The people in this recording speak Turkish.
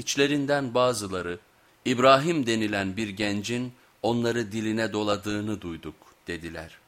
İçlerinden bazıları İbrahim denilen bir gencin onları diline doladığını duyduk dediler.